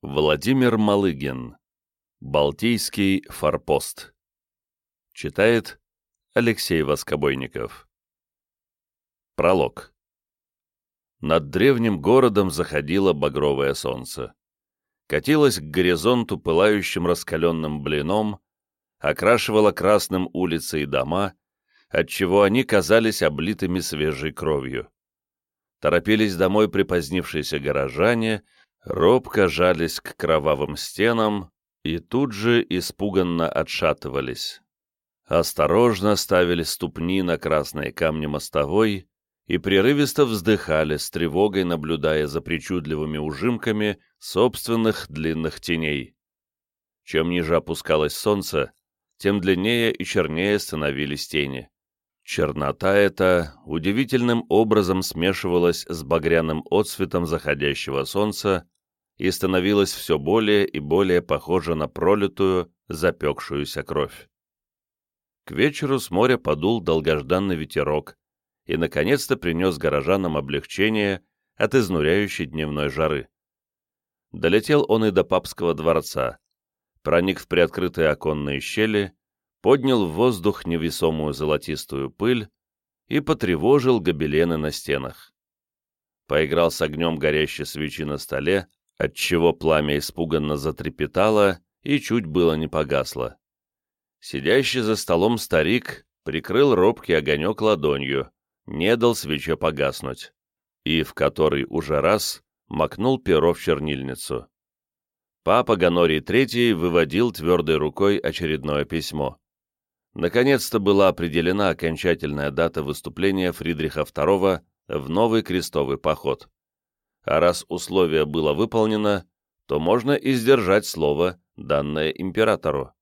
Владимир Малыгин. Балтийский форпост. Читает Алексей Воскобойников. Пролог. Над древним городом заходило багровое солнце. Катилось к горизонту пылающим раскаленным блином, окрашивало красным улицы и дома, отчего они казались облитыми свежей кровью. Торопились домой припозднившиеся горожане — робко жались к кровавым стенам и тут же испуганно отшатывались. Осторожно ставили ступни на красные камни мостовой и прерывисто вздыхали с тревогой, наблюдая за причудливыми ужимками собственных длинных теней. Чем ниже опускалось солнце, тем длиннее и чернее становились тени. Чернота эта удивительным образом смешивалась с багряным отсветом заходящего солнца и становилась все более и более похожа на пролитую, запекшуюся кровь. К вечеру с моря подул долгожданный ветерок и, наконец-то, принес горожанам облегчение от изнуряющей дневной жары. Долетел он и до папского дворца, проник в приоткрытые оконные щели, поднял в воздух невесомую золотистую пыль и потревожил гобелены на стенах. Поиграл с огнем горящей свечи на столе, отчего пламя испуганно затрепетало и чуть было не погасло. Сидящий за столом старик прикрыл робкий огонек ладонью, не дал свече погаснуть, и в который уже раз макнул перо в чернильницу. Папа Ганорий III выводил твердой рукой очередное письмо. Наконец-то была определена окончательная дата выступления Фридриха II в новый крестовый поход. А раз условие было выполнено, то можно и сдержать слово, данное императору.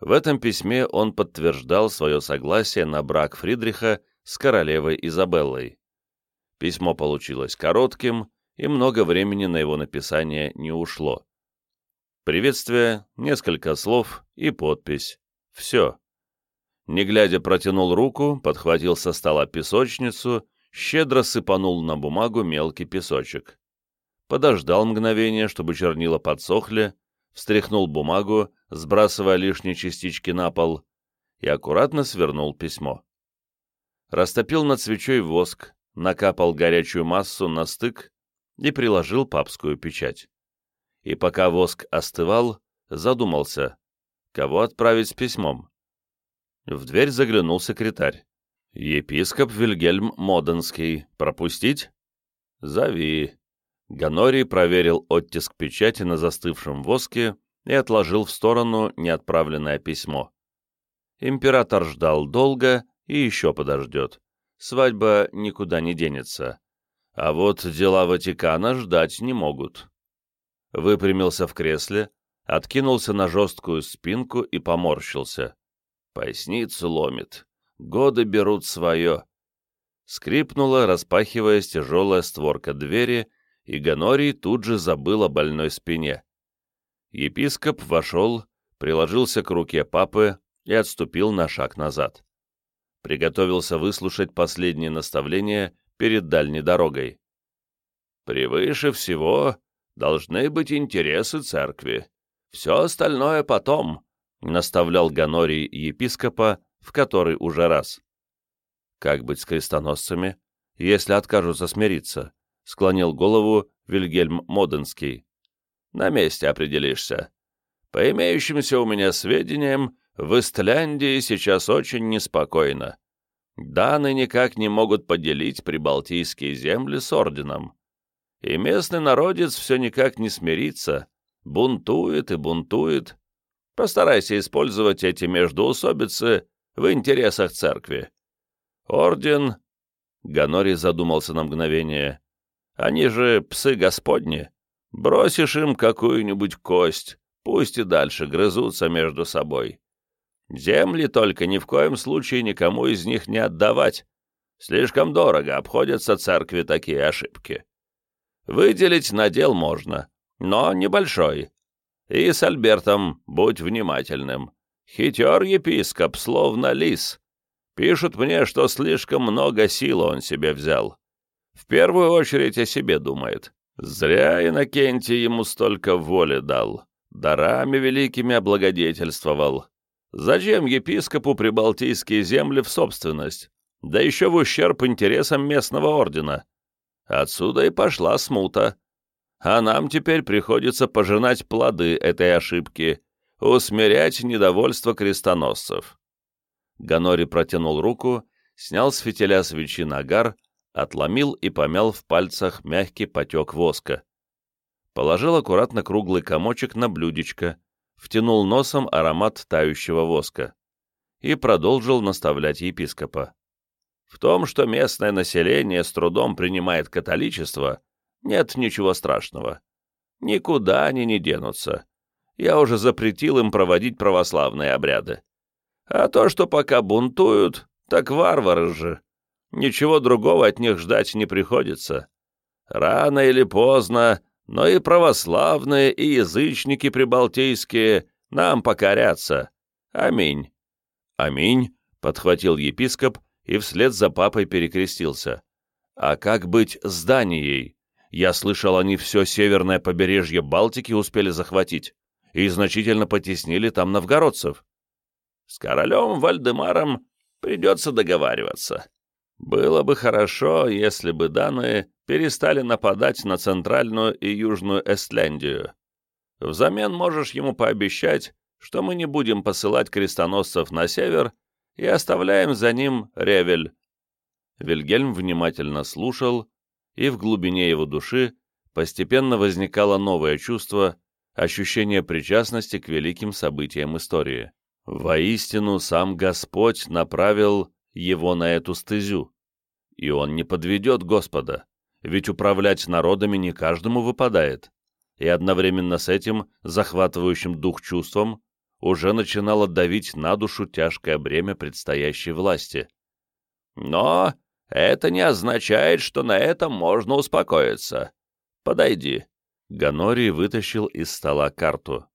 В этом письме он подтверждал свое согласие на брак Фридриха с королевой Изабеллой. Письмо получилось коротким, и много времени на его написание не ушло. Приветствие, несколько слов и подпись. Все не глядя протянул руку, подхватил со стола песочницу, щедро сыпанул на бумагу мелкий песочек. Подождал мгновение, чтобы чернила подсохли, встряхнул бумагу, сбрасывая лишние частички на пол, и аккуратно свернул письмо. Растопил над свечой воск, накапал горячую массу на стык и приложил папскую печать. И пока воск остывал, задумался, кого отправить с письмом. В дверь заглянул секретарь. «Епископ Вильгельм Моденский. Пропустить?» «Зови». Ганорий проверил оттиск печати на застывшем воске и отложил в сторону неотправленное письмо. Император ждал долго и еще подождет. Свадьба никуда не денется. А вот дела Ватикана ждать не могут. Выпрямился в кресле, откинулся на жесткую спинку и поморщился. Поясницу ломит. Годы берут свое. Скрипнула, распахиваясь тяжелая створка двери, и Ганорий тут же забыл о больной спине. Епископ вошел, приложился к руке папы и отступил на шаг назад. Приготовился выслушать последние наставления перед дальней дорогой. «Превыше всего должны быть интересы церкви. Все остальное потом», наставлял Ганорий епископа в который уже раз. «Как быть с крестоносцами, если откажутся смириться?» — склонил голову Вильгельм Моденский. «На месте определишься. По имеющимся у меня сведениям, в Истляндии сейчас очень неспокойно. Даны никак не могут поделить прибалтийские земли с орденом. И местный народец все никак не смирится, бунтует и бунтует, Постарайся использовать эти междоусобицы в интересах церкви. Орден...» Ганорий задумался на мгновение. «Они же псы господни. Бросишь им какую-нибудь кость, пусть и дальше грызутся между собой. Земли только ни в коем случае никому из них не отдавать. Слишком дорого обходятся церкви такие ошибки. Выделить надел можно, но небольшой, и с Альбертом будь внимательным. Хитер епископ, словно лис. Пишут мне, что слишком много сил он себе взял. В первую очередь о себе думает. Зря Иннокентий ему столько воли дал, дарами великими облагодетельствовал. Зачем епископу прибалтийские земли в собственность, да еще в ущерб интересам местного ордена? Отсюда и пошла смута. А нам теперь приходится пожинать плоды этой ошибки, усмирять недовольство крестоносцев. Ганори протянул руку, снял с фитиля свечи нагар отломил и помял в пальцах мягкий потек воска. Положил аккуратно круглый комочек на блюдечко, втянул носом аромат тающего воска и продолжил наставлять епископа. В том, что местное население с трудом принимает католичество, нет ничего страшного. Никуда они не денутся. Я уже запретил им проводить православные обряды. А то, что пока бунтуют, так варвары же. Ничего другого от них ждать не приходится. Рано или поздно, но и православные, и язычники прибалтийские нам покорятся. Аминь. Аминь, подхватил епископ и вслед за папой перекрестился. А как быть с Данией? Я слышал, они все северное побережье Балтики успели захватить и значительно потеснили там новгородцев. С королем Вальдемаром придется договариваться. Было бы хорошо, если бы данные перестали нападать на Центральную и Южную Эстляндию. Взамен можешь ему пообещать, что мы не будем посылать крестоносцев на север и оставляем за ним Ревель. Вильгельм внимательно слушал, и в глубине его души постепенно возникало новое чувство, ощущение причастности к великим событиям истории. Воистину, сам Господь направил его на эту стезю. И он не подведет Господа, ведь управлять народами не каждому выпадает. И одновременно с этим, захватывающим дух чувством, уже начинало давить на душу тяжкое бремя предстоящей власти. Но это не означает, что на этом можно успокоиться. Подойди. Ганорий вытащил из стола карту.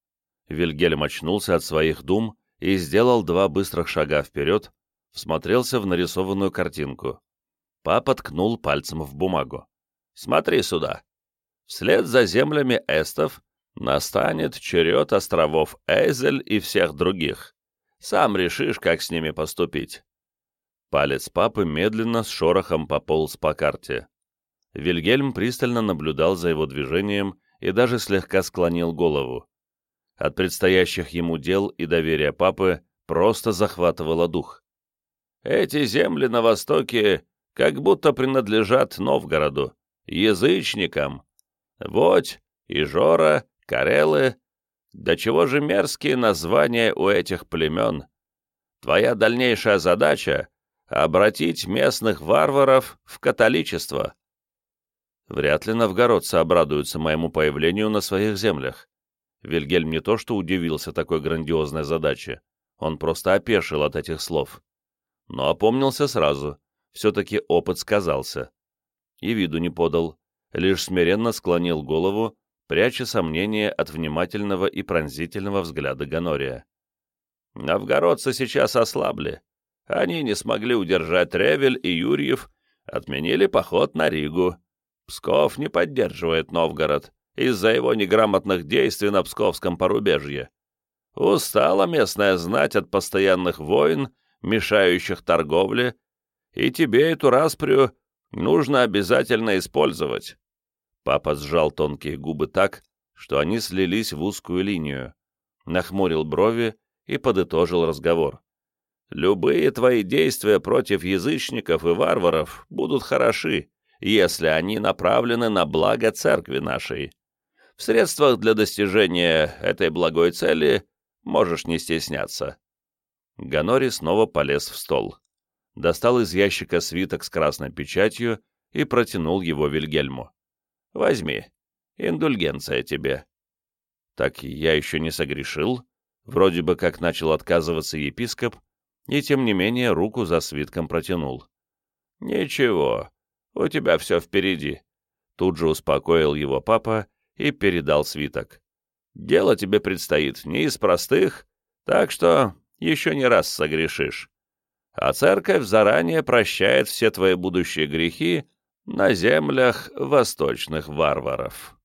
Вильгельм очнулся от своих дум и сделал два быстрых шага вперед, всмотрелся в нарисованную картинку. Папа ткнул пальцем в бумагу. «Смотри сюда. Вслед за землями эстов настанет черед островов Эйзель и всех других. Сам решишь, как с ними поступить». Палец папы медленно с шорохом пополз по карте. Вильгельм пристально наблюдал за его движением и даже слегка склонил голову. От предстоящих ему дел и доверия папы просто захватывало дух. Эти земли на востоке как будто принадлежат Новгороду, язычникам. Вот и Жора, Карелы. Да чего же мерзкие названия у этих племен. Твоя дальнейшая задача — обратить местных варваров в католичество. Вряд ли новгородцы обрадуются моему появлению на своих землях. Вильгельм не то что удивился такой грандиозной задаче, он просто опешил от этих слов но опомнился сразу, все-таки опыт сказался. И виду не подал, лишь смиренно склонил голову, пряча сомнения от внимательного и пронзительного взгляда Ганория. Новгородцы сейчас ослабли. Они не смогли удержать Ревель и Юрьев, отменили поход на Ригу. Псков не поддерживает Новгород из-за его неграмотных действий на Псковском порубежье. Устала местная знать от постоянных войн мешающих торговле, и тебе эту распрю нужно обязательно использовать». Папа сжал тонкие губы так, что они слились в узкую линию, нахмурил брови и подытожил разговор. «Любые твои действия против язычников и варваров будут хороши, если они направлены на благо церкви нашей. В средствах для достижения этой благой цели можешь не стесняться. Ганори снова полез в стол. Достал из ящика свиток с красной печатью и протянул его Вильгельму. «Возьми. Индульгенция тебе». Так я еще не согрешил. Вроде бы как начал отказываться епископ, и тем не менее руку за свитком протянул. «Ничего, у тебя все впереди», — тут же успокоил его папа и передал свиток. «Дело тебе предстоит не из простых, так что еще не раз согрешишь. А церковь заранее прощает все твои будущие грехи на землях восточных варваров.